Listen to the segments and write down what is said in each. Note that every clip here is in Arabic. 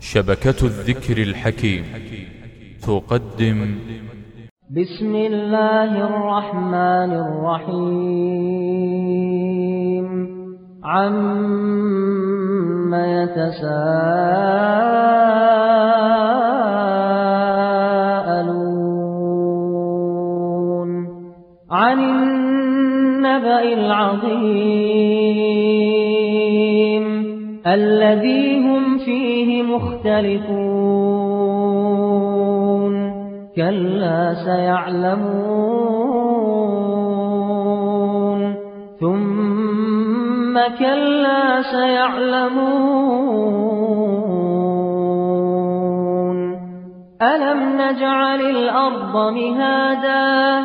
شبكة الذكر الحكيم. تقدم. بسم الله الرحمن الرحيم. عم يتساءلون عن النبأ العظيم الذي هم فيه مختلفون. كلا سيعلمون. ثم كلا سيعلمون. ألم نجعل الأرض مهادا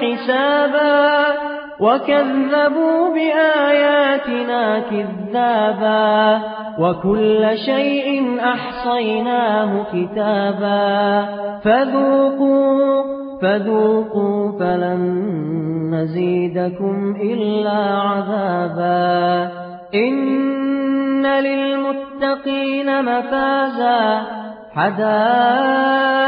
حسابا وكذبوا بآياتنا كذابا وكل شيء أحصيناه كتابا فذوقوا فذوقوا فلن نزيدكم إلا عذابا إن للمتقين مفازا حدائق